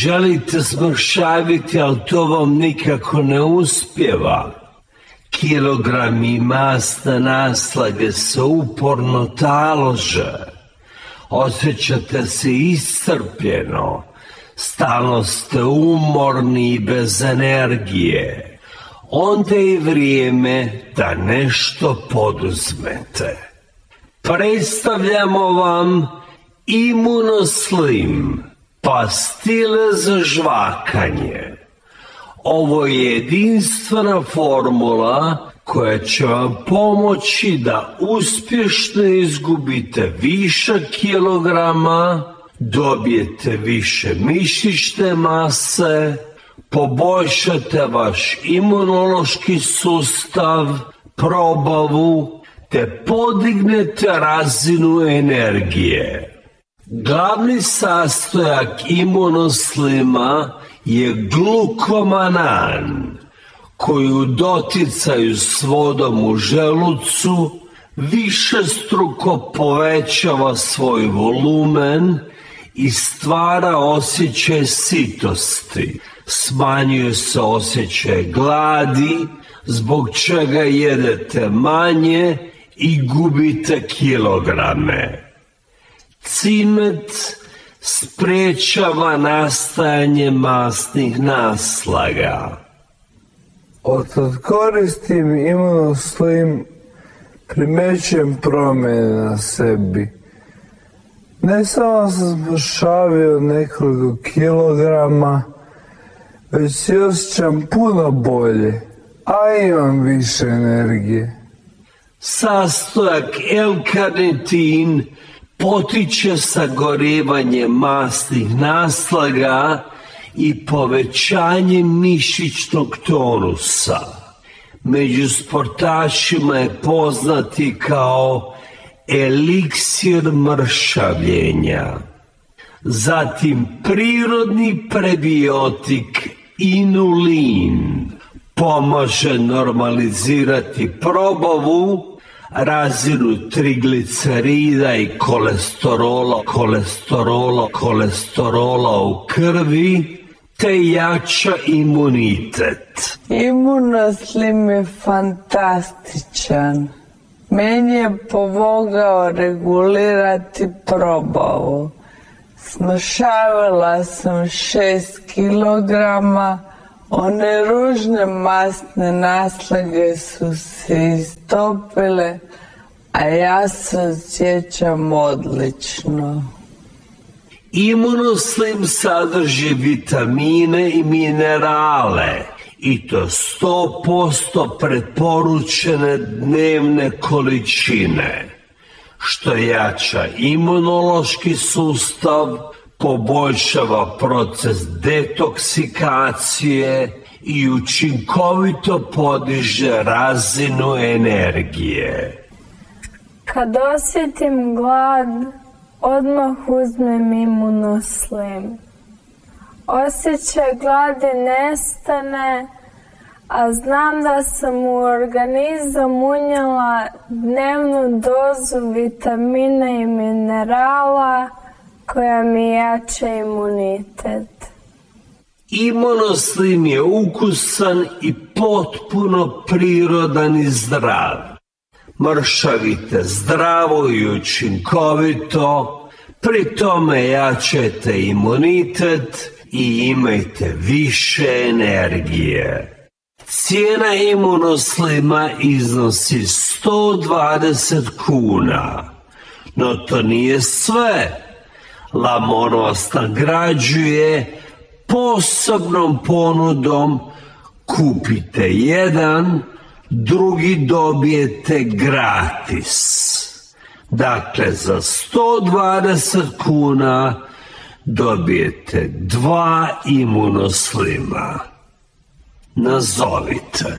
Želite smršaviti, ali to vam nikako ne uspjeva. Kilogrami masne naslage se uporno talože. Osjećate se iscrpljeno. Stalno ste umorni i bez energije. Onda je vrijeme da nešto poduzmete. Predstavljamo vam imunoslim pastile za žvakanje. Ovo je jedinstvena formula koja će vam pomoći da uspješno izgubite više kilograma, dobijete više mišićne mase, poboljšate vaš imunološki sustav, probavu, te podignete razinu energije. Glavni sastojak imunoslima je glukomanan, koji u doticaju s vodom u želucu više struko povećava svoj volumen i stvara osjećaj sitosti. Smanjuje se osjećaj gladi, zbog čega jedete manje i gubite kilograme. Cimet sprečava nastajanje masnih naslaga. Od koristim imunoslim primećujem promjene na sebi. Ne samo sam zbršavio nekoliko kilograma, već se osjećam puno bolje, a imam više energije. Sastojak L-karnitin potiče sagorevanje masnih naslaga i povećanje mišićnog tonusa. Među sportašima je poznati kao eliksir mršavljenja. Zatim prirodni prebiotik inulin pomaže normalizirati probavu razinu triglicerida i kolesterola, kolesterola, kolesterola u krvi, te jača imunitet. Imunoslim je fantastičan. Meni je pomogao regulirati probavu. Smršavila sam šest kilograma, one ružne masne naslage su se istopile, a ja se osjećam odlično. Imunoslim sadrži vitamine i minerale i to sto posto preporučene dnevne količine, što jača imunološki sustav, poboljšava proces detoksikacije i učinkovito podiže razinu energije. Kad osjetim glad, odmah uzmem imunoslim. Osjećaj gladi nestane, a znam da sam u organizam unijela dnevnu dozu vitamina i minerala koja mi jača imunitet. Imunoslim je ukusan i potpuno prirodan i zdrav. Mršavite zdravo i učinkovito, pri tome jačajte imunitet i imajte više energije. Cijena imunoslima iznosi 120 kuna, no to nije sve. Lamor vas nagrađuje posebnom ponudom kupite jedan, drugi dobijete gratis. Dakle, za 120 kuna dobijete dva imunoslima. Nazovite.